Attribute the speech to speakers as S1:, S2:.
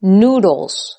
S1: noodles.